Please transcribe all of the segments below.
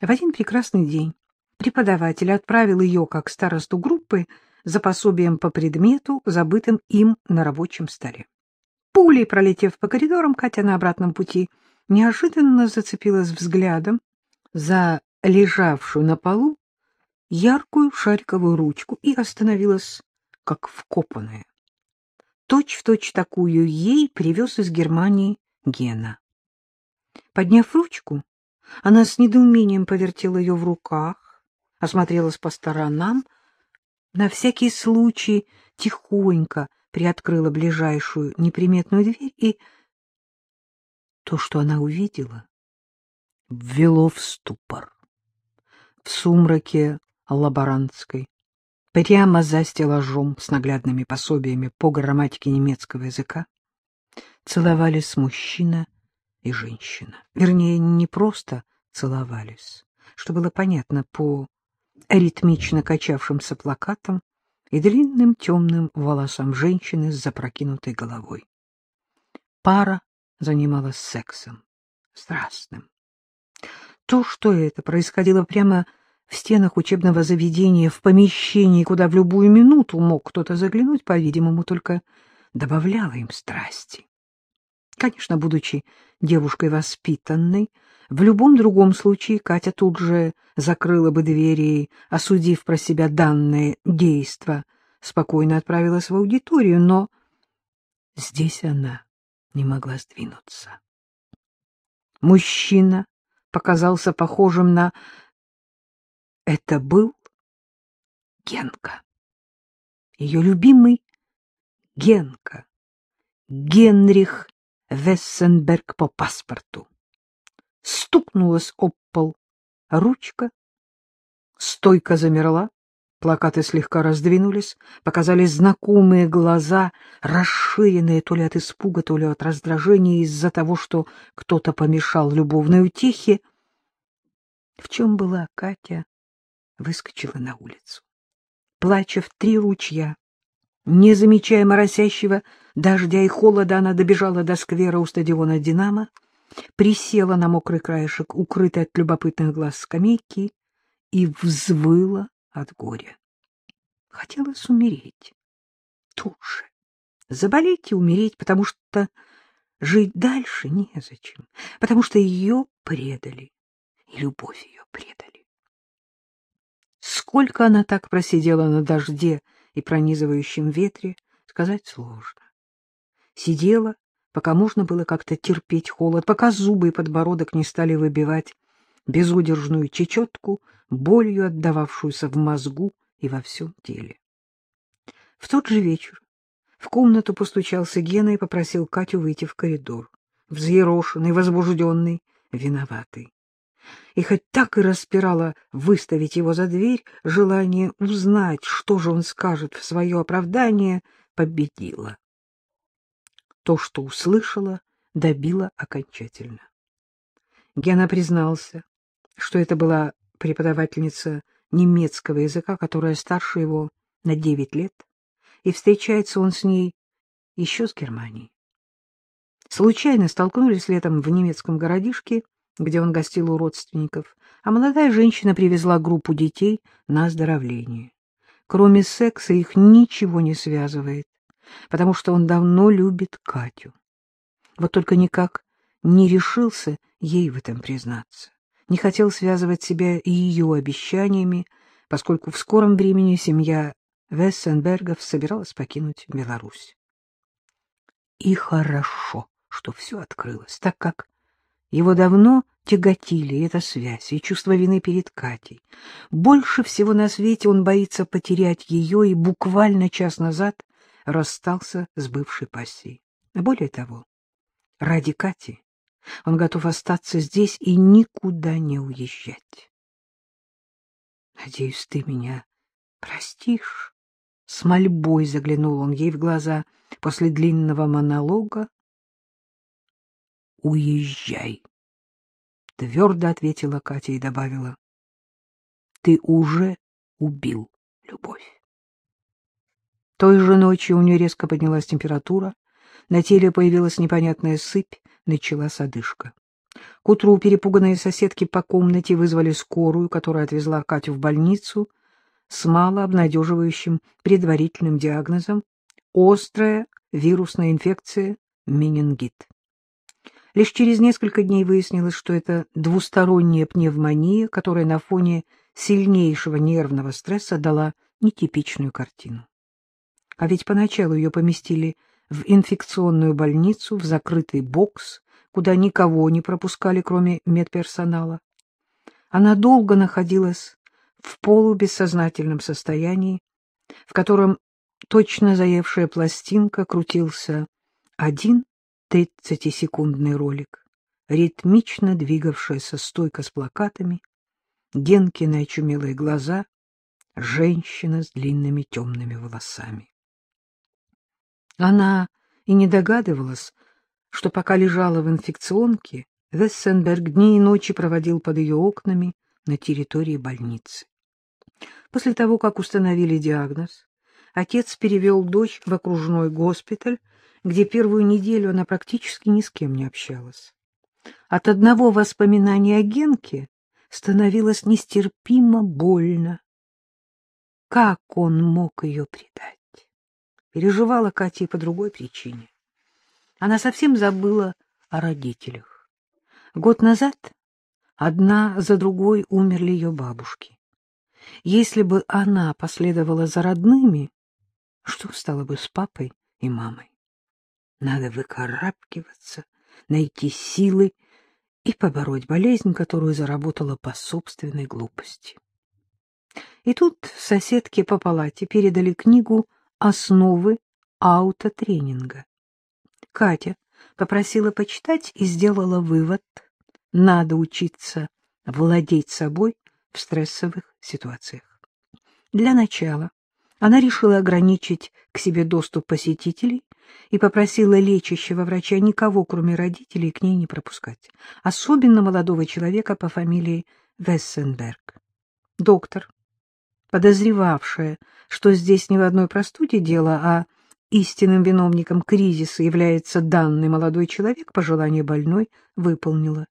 В один прекрасный день преподаватель отправил ее, как старосту группы, за пособием по предмету, забытым им на рабочем столе. Пулей пролетев по коридорам, Катя на обратном пути неожиданно зацепилась взглядом за лежавшую на полу яркую шариковую ручку и остановилась, как вкопанная. Точь-в-точь точь такую ей привез из Германии Гена. Подняв ручку, она с недоумением повертела ее в руках, осмотрелась по сторонам, на всякий случай тихонько приоткрыла ближайшую неприметную дверь, и то, что она увидела, ввело в ступор. В сумраке лаборантской, прямо за стеллажом с наглядными пособиями по грамматике немецкого языка, целовались мужчина и женщина. Вернее, не просто целовались, что было понятно по ритмично качавшимся плакатам и длинным темным волосам женщины с запрокинутой головой. Пара занималась сексом, страстным. То, что это происходило прямо в стенах учебного заведения, в помещении, куда в любую минуту мог кто-то заглянуть, по-видимому, только добавляло им страсти. Конечно, будучи девушкой воспитанной, в любом другом случае Катя тут же закрыла бы двери осудив про себя данное действо, спокойно отправилась в аудиторию, но здесь она не могла сдвинуться. Мужчина показался похожим на... Это был Генка. Ее любимый Генка. Генрих Вессенберг по паспорту. Стукнулась об пол ручка, стойка замерла, плакаты слегка раздвинулись, показались знакомые глаза, расширенные то ли от испуга, то ли от раздражения из-за того, что кто-то помешал любовной утехе. В чем была Катя, выскочила на улицу. Плача в три ручья, не замечая моросящего дождя и холода, она добежала до сквера у стадиона «Динамо», присела на мокрый краешек, укрытый от любопытных глаз скамейки, и взвыла от горя. Хотелось умереть. Тут. Заболеть и умереть, потому что жить дальше незачем, потому что ее предали, и любовь ее предали. Сколько она так просидела на дожде и пронизывающем ветре, сказать сложно. Сидела, пока можно было как-то терпеть холод, пока зубы и подбородок не стали выбивать безудержную чечетку, болью отдававшуюся в мозгу и во всем теле. В тот же вечер в комнату постучался Гена и попросил Катю выйти в коридор, взъерошенный, возбужденный, виноватый. И хоть так и распирало выставить его за дверь, желание узнать, что же он скажет в свое оправдание, победило. То, что услышала, добило окончательно. Гена признался, что это была преподавательница немецкого языка, которая старше его на девять лет, и встречается он с ней еще с Германии. Случайно столкнулись летом в немецком городишке, где он гостил у родственников, а молодая женщина привезла группу детей на оздоровление. Кроме секса их ничего не связывает, потому что он давно любит Катю. Вот только никак не решился ей в этом признаться, не хотел связывать себя и ее обещаниями, поскольку в скором времени семья Вессенбергов собиралась покинуть Беларусь. И хорошо, что все открылось, так как его давно тяготили эта связь и чувство вины перед Катей. Больше всего на свете он боится потерять ее и буквально час назад расстался с бывшей пассией. Более того, ради Кати он готов остаться здесь и никуда не уезжать. Надеюсь, ты меня простишь? С мольбой заглянул он ей в глаза после длинного монолога. Уезжай, твердо ответила Катя и добавила. Ты уже убил любовь. Той же ночью у нее резко поднялась температура, на теле появилась непонятная сыпь, началась одышка. К утру перепуганные соседки по комнате вызвали скорую, которая отвезла Катю в больницу с малообнадеживающим предварительным диагнозом острая вирусная инфекция менингит. Лишь через несколько дней выяснилось, что это двусторонняя пневмония, которая на фоне сильнейшего нервного стресса дала нетипичную картину. А ведь поначалу ее поместили в инфекционную больницу, в закрытый бокс, куда никого не пропускали, кроме медперсонала. Она долго находилась в полубессознательном состоянии, в котором точно заевшая пластинка крутился один тридцатисекундный ролик, ритмично двигавшаяся стойка с плакатами, Генкины очумелые глаза, женщина с длинными темными волосами. Она и не догадывалась, что пока лежала в инфекционке, Вессенберг дни и ночи проводил под ее окнами на территории больницы. После того, как установили диагноз, отец перевел дочь в окружной госпиталь, где первую неделю она практически ни с кем не общалась. От одного воспоминания о Генке становилось нестерпимо больно. Как он мог ее предать? Переживала Катя и по другой причине. Она совсем забыла о родителях. Год назад одна за другой умерли ее бабушки. Если бы она последовала за родными, что стало бы с папой и мамой? Надо выкарабкиваться, найти силы и побороть болезнь, которую заработала по собственной глупости. И тут соседки по палате передали книгу «Основы аутотренинга». Катя попросила почитать и сделала вывод — надо учиться владеть собой в стрессовых ситуациях. Для начала она решила ограничить к себе доступ посетителей и попросила лечащего врача никого, кроме родителей, к ней не пропускать, особенно молодого человека по фамилии Вессенберг. Доктор, подозревавшая, что здесь не в одной простуде дело, а истинным виновником кризиса является данный молодой человек, по желанию больной выполнила.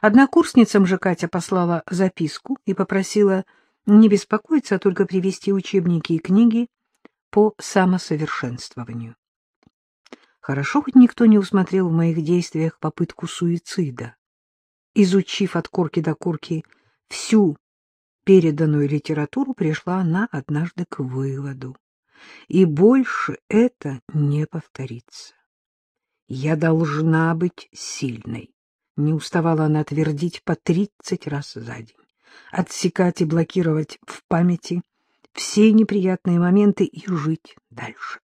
Однокурсницам же Катя послала записку и попросила не беспокоиться, а только привезти учебники и книги по самосовершенствованию. Хорошо, хоть никто не усмотрел в моих действиях попытку суицида. Изучив от корки до корки всю переданную литературу, пришла она однажды к выводу. И больше это не повторится. Я должна быть сильной. Не уставала она твердить по тридцать раз за день. Отсекать и блокировать в памяти все неприятные моменты и жить дальше.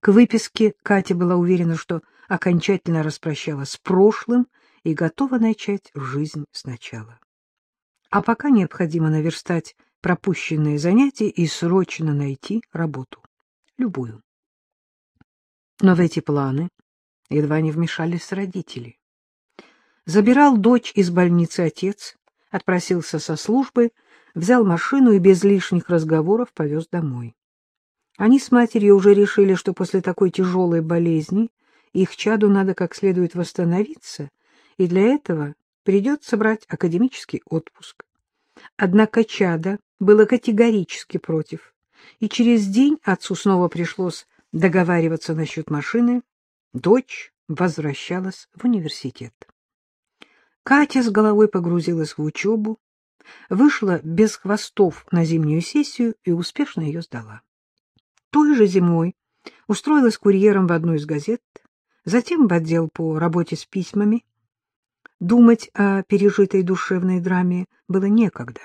К выписке Катя была уверена, что окончательно распрощалась с прошлым и готова начать жизнь сначала. А пока необходимо наверстать пропущенные занятия и срочно найти работу. Любую. Но в эти планы едва не вмешались родители. Забирал дочь из больницы отец, отпросился со службы, взял машину и без лишних разговоров повез домой. Они с матерью уже решили, что после такой тяжелой болезни их чаду надо как следует восстановиться, и для этого придется брать академический отпуск. Однако чадо было категорически против, и через день отцу снова пришлось договариваться насчет машины. Дочь возвращалась в университет. Катя с головой погрузилась в учебу, вышла без хвостов на зимнюю сессию и успешно ее сдала той же зимой устроилась курьером в одну из газет, затем в отдел по работе с письмами. Думать о пережитой душевной драме было некогда.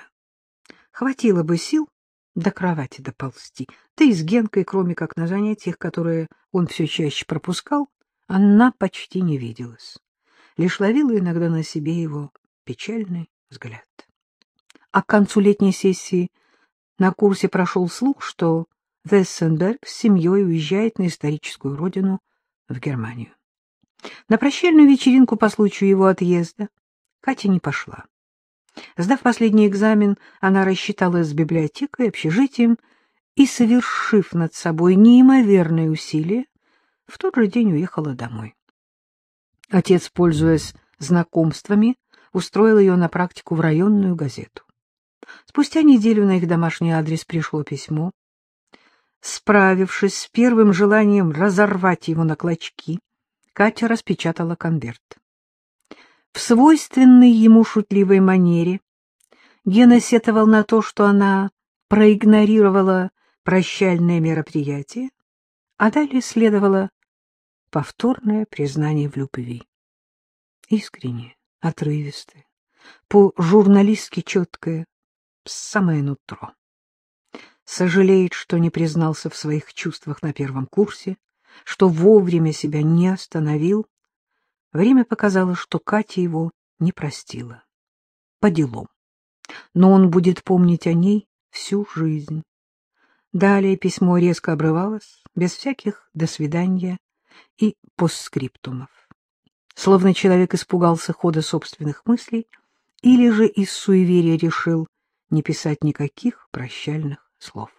Хватило бы сил до кровати доползти, да и с Генкой, кроме как на занятиях, которые он все чаще пропускал, она почти не виделась. Лишь ловила иногда на себе его печальный взгляд. А к концу летней сессии на курсе прошел слух, что Вессенберг с семьей уезжает на историческую родину в Германию. На прощальную вечеринку по случаю его отъезда Катя не пошла. Сдав последний экзамен, она рассчиталась с библиотекой, общежитием и, совершив над собой неимоверные усилия, в тот же день уехала домой. Отец, пользуясь знакомствами устроил ее на практику в районную газету. Спустя неделю на их домашний адрес пришло письмо. Справившись с первым желанием разорвать его на клочки, Катя распечатала конверт. В свойственной ему шутливой манере Гена сетовал на то, что она проигнорировала прощальное мероприятие, а далее следовало повторное признание в любви. Искреннее, отрывистое, по-журналистски четкое, самое нутро. Сожалеет, что не признался в своих чувствах на первом курсе, что вовремя себя не остановил. Время показало, что Катя его не простила. По делам. Но он будет помнить о ней всю жизнь. Далее письмо резко обрывалось, без всяких «до свидания» и постскриптумов. Словно человек испугался хода собственных мыслей или же из суеверия решил не писать никаких прощальных слов.